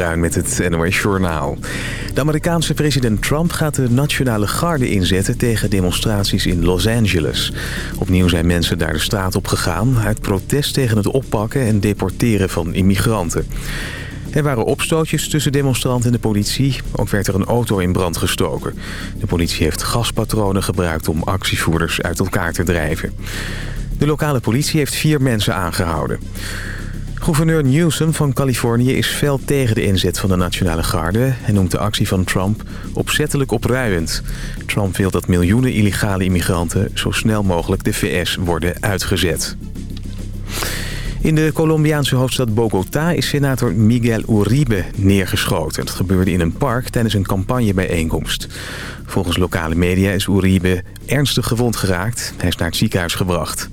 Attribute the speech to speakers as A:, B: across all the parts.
A: Met het NOS Journaal. De Amerikaanse president Trump gaat de nationale garde inzetten... tegen demonstraties in Los Angeles. Opnieuw zijn mensen daar de straat op gegaan... uit protest tegen het oppakken en deporteren van immigranten. Er waren opstootjes tussen demonstranten en de politie. Ook werd er een auto in brand gestoken. De politie heeft gaspatronen gebruikt om actievoerders uit elkaar te drijven. De lokale politie heeft vier mensen aangehouden. Gouverneur Newsom van Californië is fel tegen de inzet van de Nationale Garde... en noemt de actie van Trump opzettelijk opruiend. Trump wil dat miljoenen illegale immigranten zo snel mogelijk de VS worden uitgezet. In de Colombiaanse hoofdstad Bogota is senator Miguel Uribe neergeschoten. Het gebeurde in een park tijdens een campagnebijeenkomst. Volgens lokale media is Uribe ernstig gewond geraakt. Hij is naar het ziekenhuis gebracht.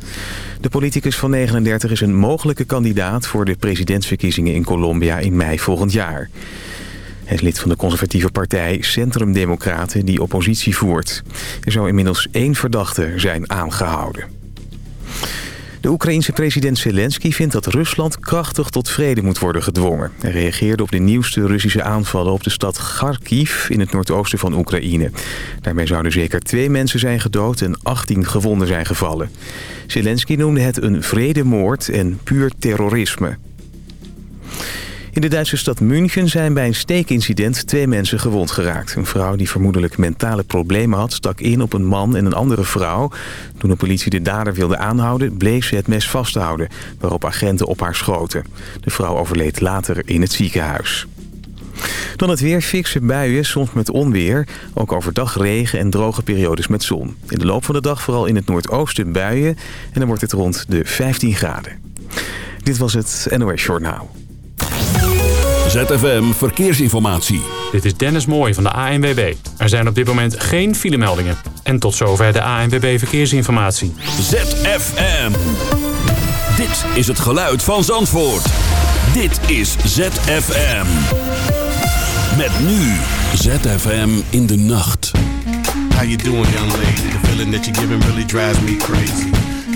A: De politicus van 39 is een mogelijke kandidaat voor de presidentsverkiezingen in Colombia in mei volgend jaar. Hij is lid van de conservatieve partij Centrum Democraten die oppositie voert. Er zou inmiddels één verdachte zijn aangehouden. De Oekraïense president Zelensky vindt dat Rusland krachtig tot vrede moet worden gedwongen. Hij reageerde op de nieuwste Russische aanvallen op de stad Kharkiv in het noordoosten van Oekraïne. Daarmee zouden zeker twee mensen zijn gedood en 18 gewonden zijn gevallen. Zelensky noemde het een vredemoord en puur terrorisme. In de Duitse stad München zijn bij een steekincident twee mensen gewond geraakt. Een vrouw die vermoedelijk mentale problemen had... stak in op een man en een andere vrouw. Toen de politie de dader wilde aanhouden... bleef ze het mes vasthouden, waarop agenten op haar schoten. De vrouw overleed later in het ziekenhuis. Dan het weer, fikse buien, soms met onweer. Ook overdag regen en droge periodes met zon. In de loop van de dag vooral in het noordoosten buien. En dan wordt het rond de 15 graden. Dit was het NOS Journaal.
B: ZFM Verkeersinformatie.
C: Dit is Dennis Mooij van de ANWB. Er zijn op dit moment geen filemeldingen. En tot zover de ANWB Verkeersinformatie.
B: ZFM. Dit is het geluid van Zandvoort. Dit is ZFM. Met nu ZFM in de nacht.
D: How you doing, young lady? The feeling that you're giving really drives me crazy.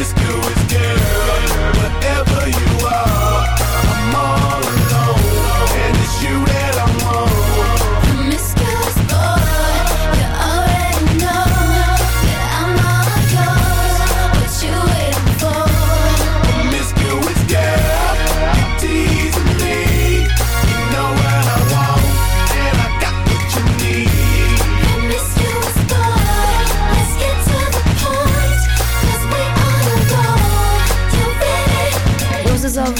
D: Promiscuous girl, whatever you are,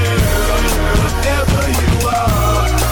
D: whatever you are,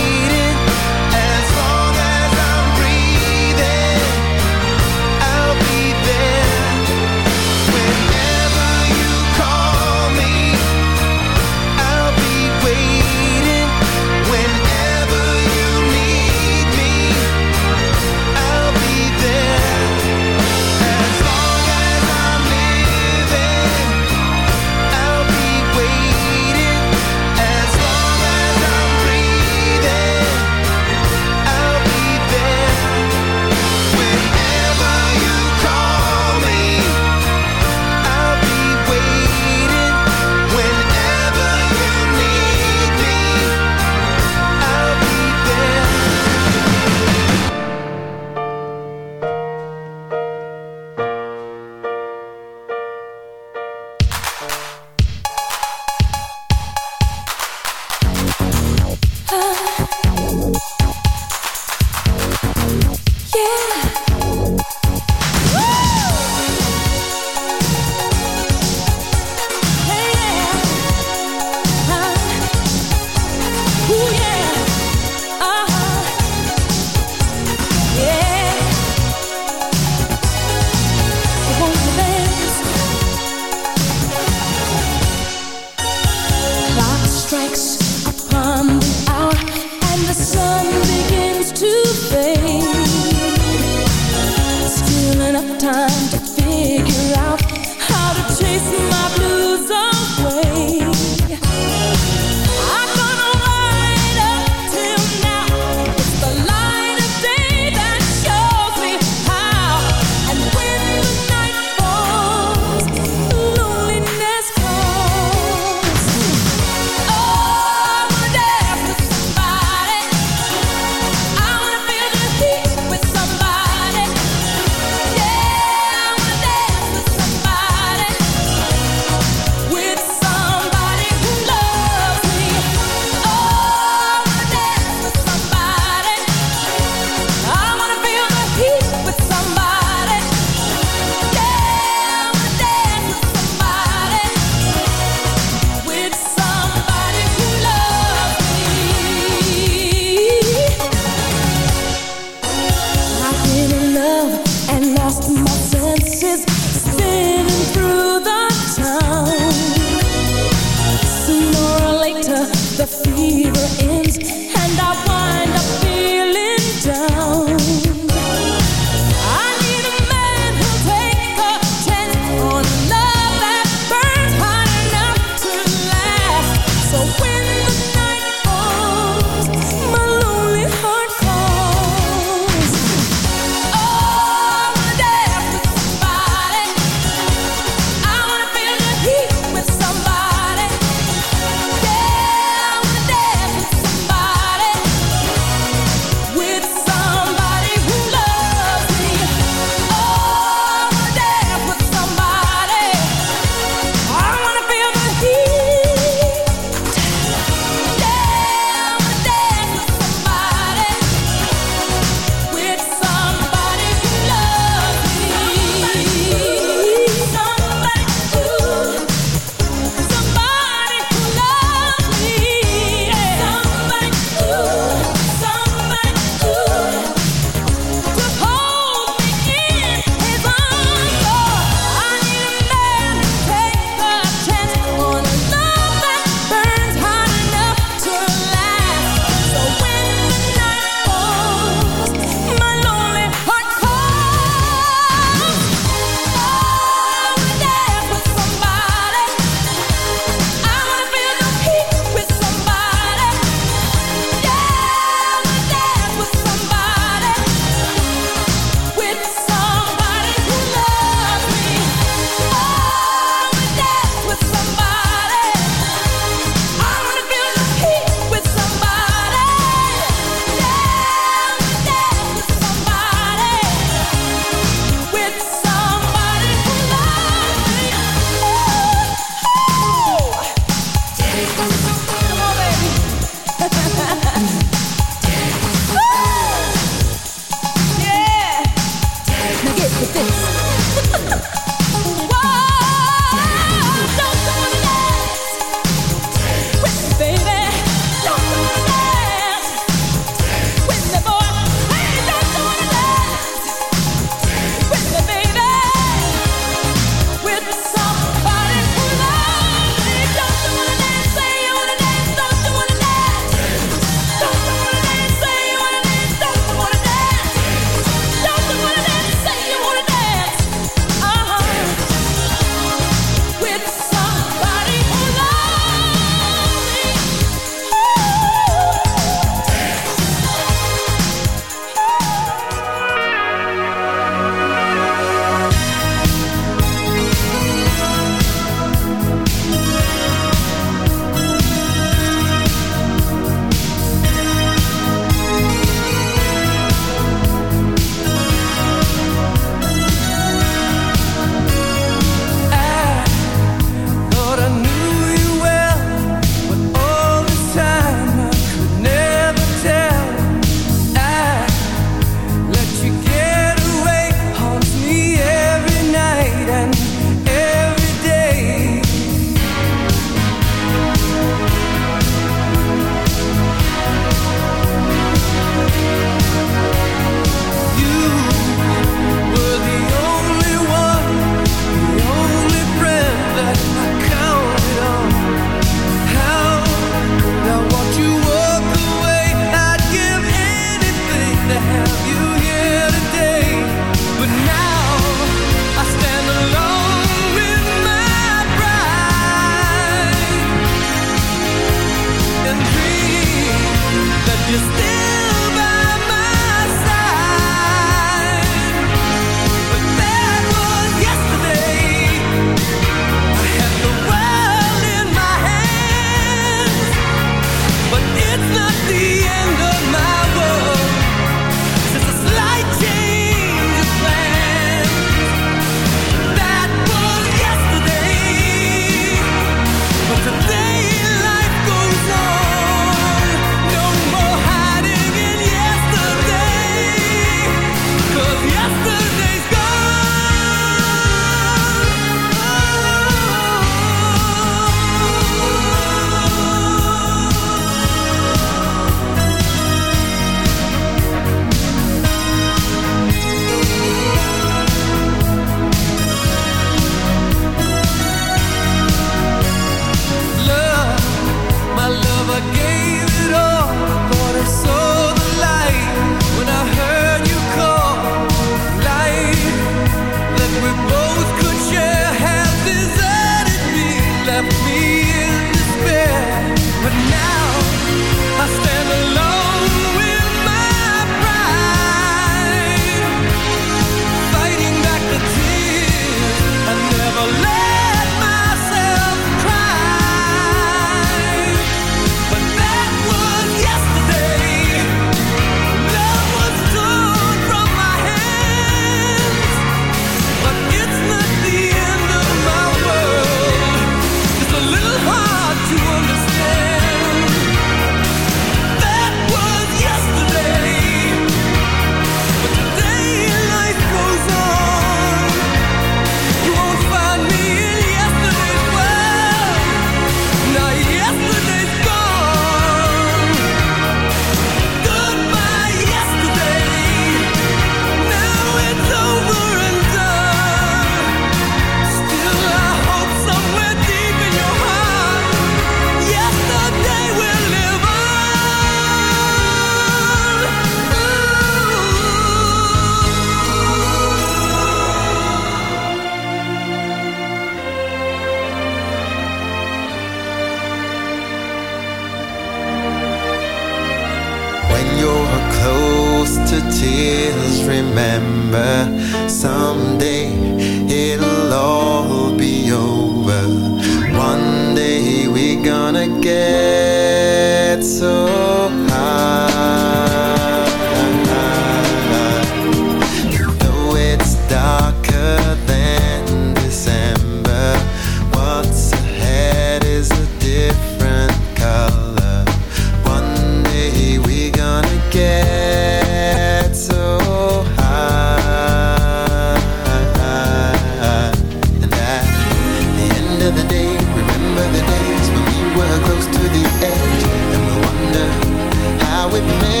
E: We made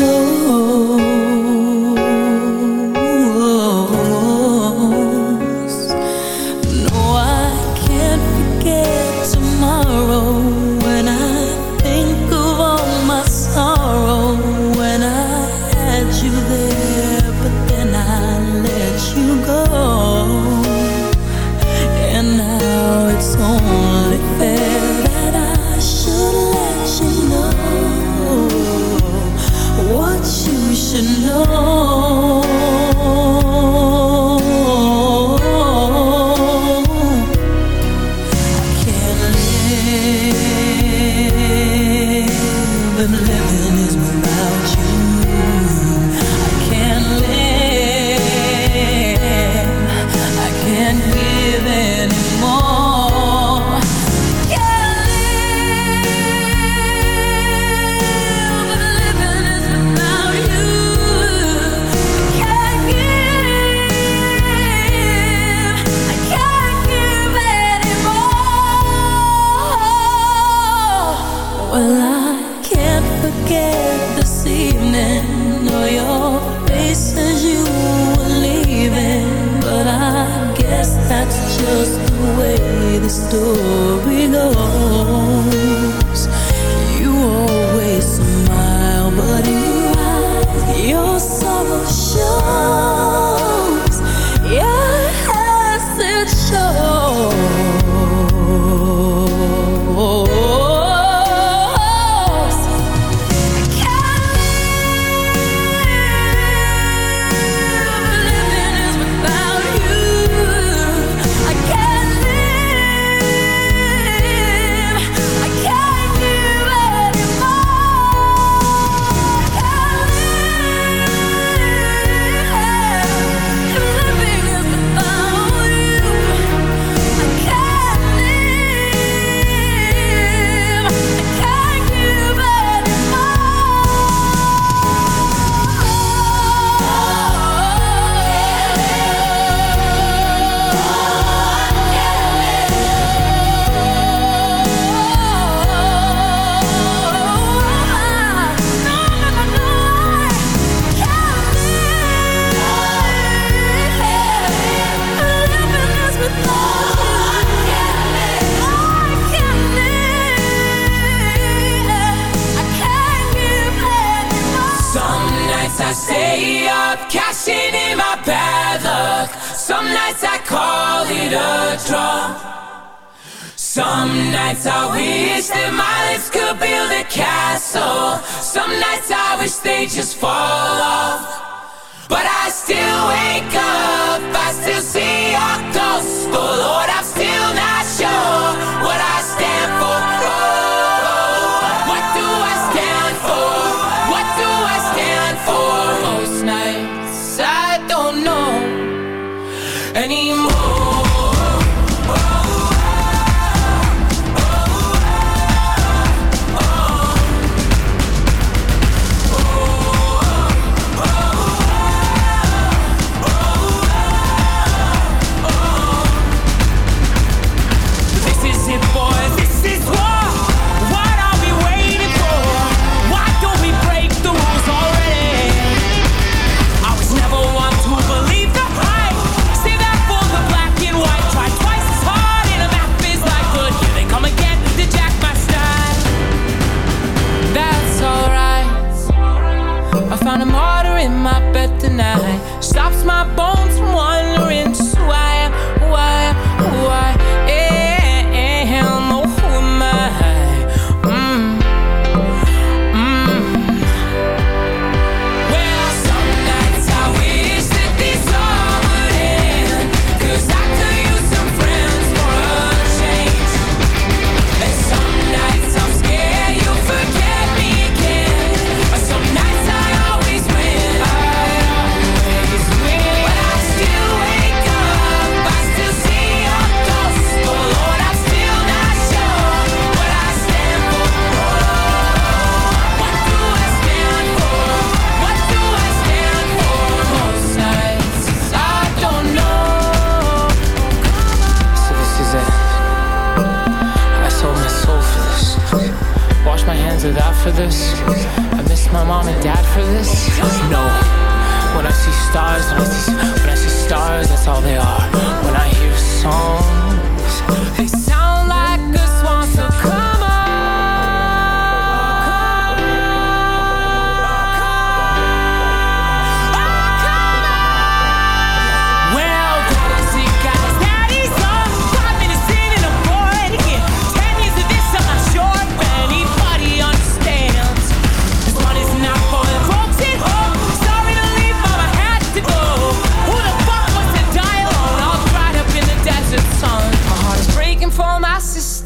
E: it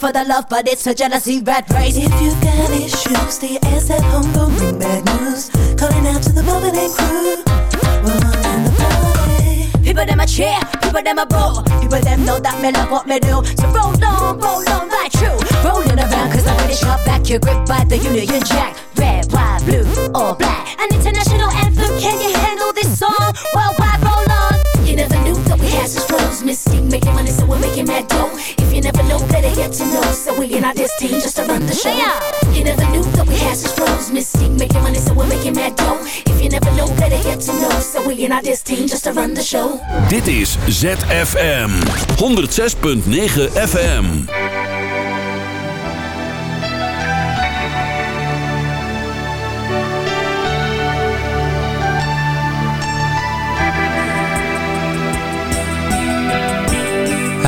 F: For the love, but it's a jealousy rat race. If you got issues, stay your ass at home. Don't bring bad news. Calling out to the moment and crew. We're in the party. People them a cheer, people them a boo. People them know that me love what me do. So roll on, roll on like true. Rolling around cause I'm ready sharp back. You're gripped by the Union Jack. Red, white, blue, or black. An international anthem. Can you handle this song? Worldwide, roll on. You never knew that we had such flows. Mis-Teeq making money, so we're making mad dough. You never know, better get to know. So we in our this team just to run the show. You never knew that we had such flows. Mystique making money, so we're making mad dough. If you never know, better get to know. So we in our this team just to run the show.
B: Dit is ZFM 106.9 FM.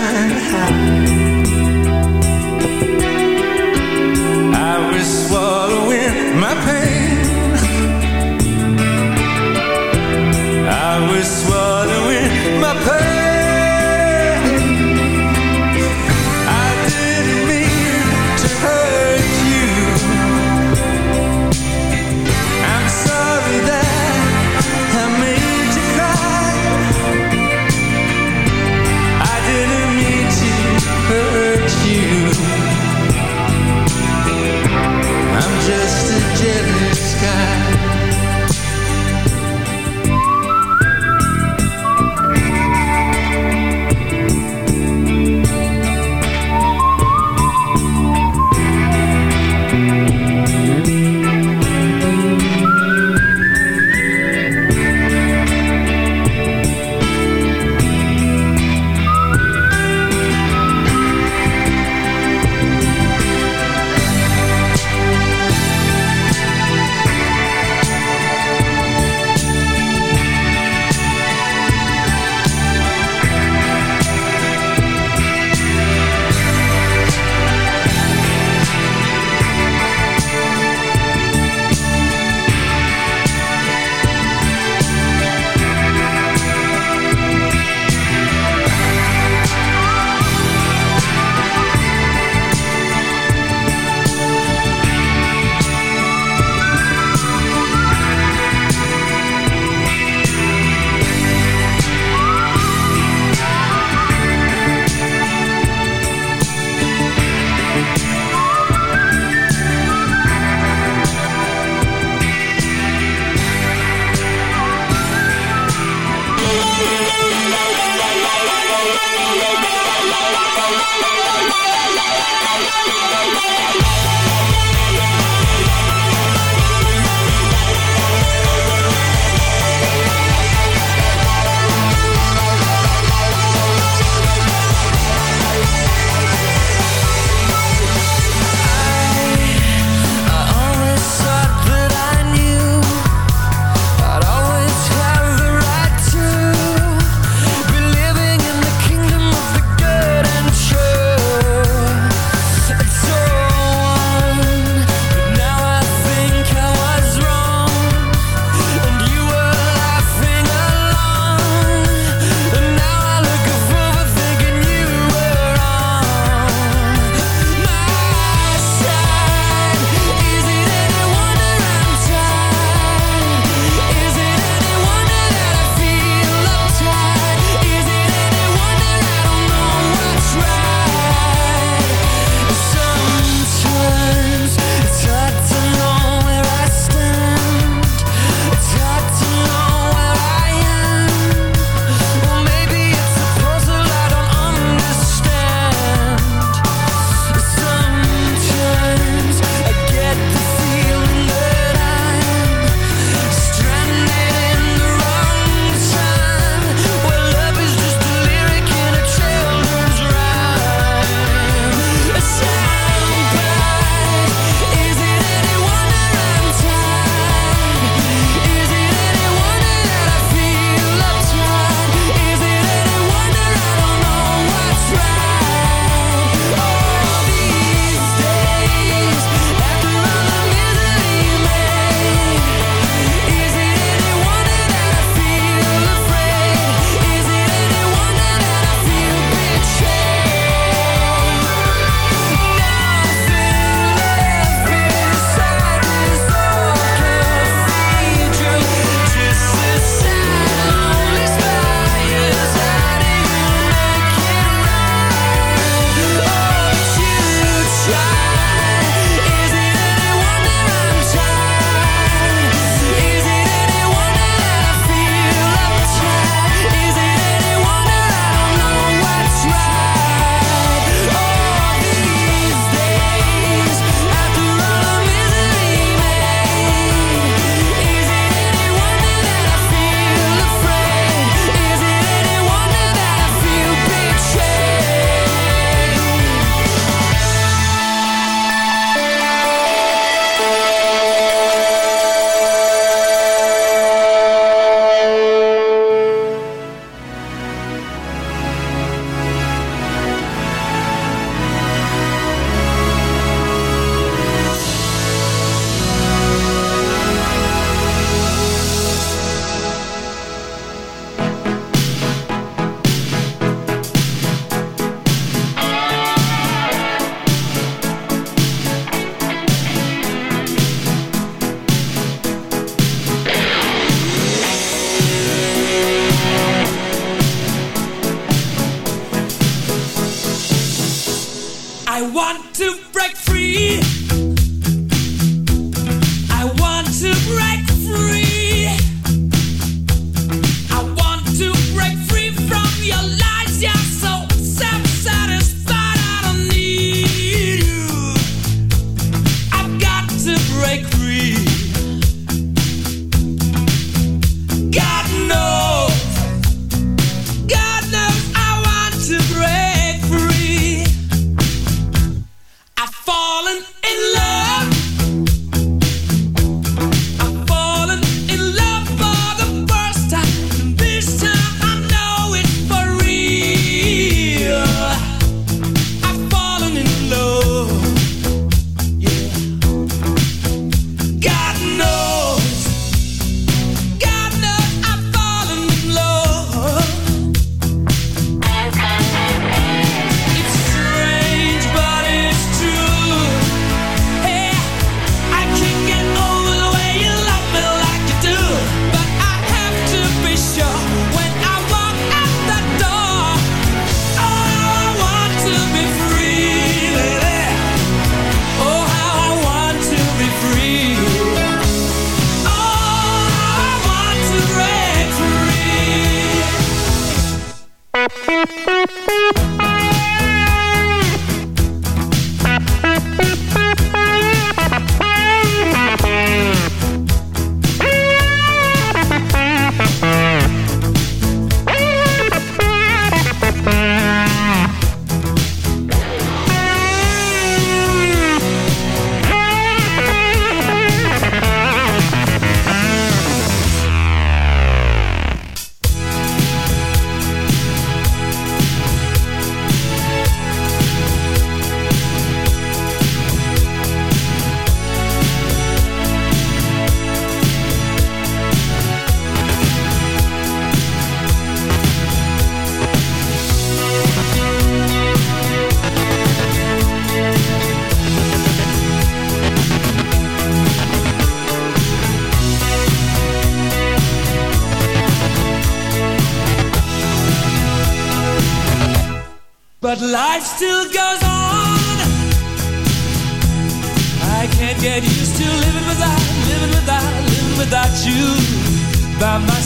G: time.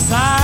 G: Side.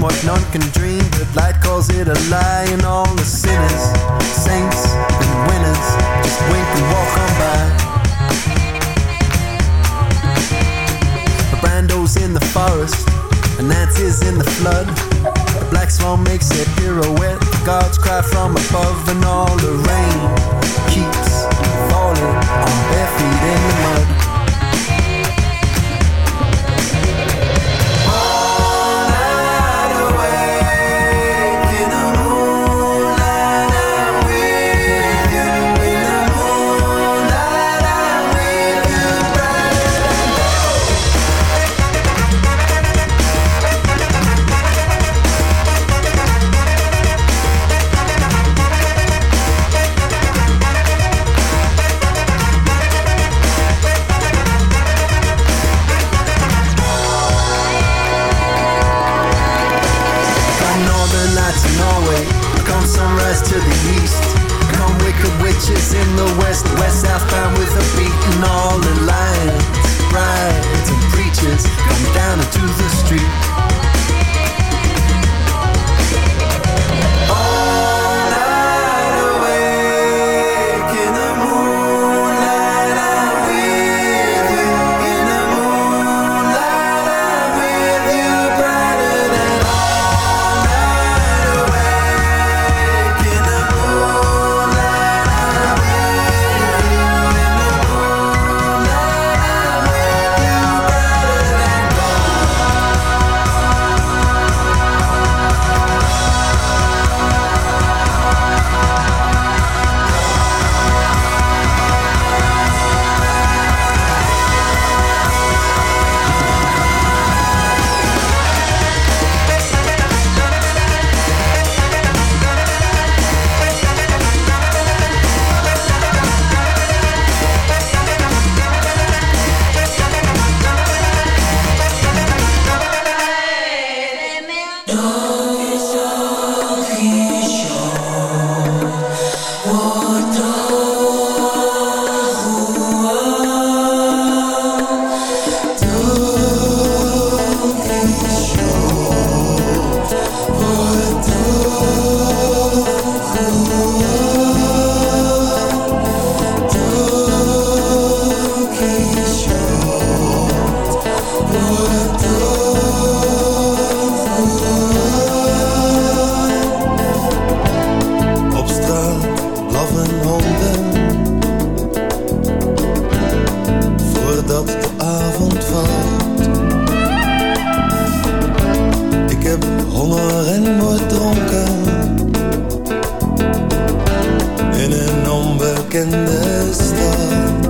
E: What none can dream, but light calls it a lie. And all the sinners, saints, and winners just wink and walk on by. The Brando's in the forest, and Nancy's in the flood. The black swan makes a pirouette. The gods cry from above, and all the rain keeps falling on bare feet in the mud. superstar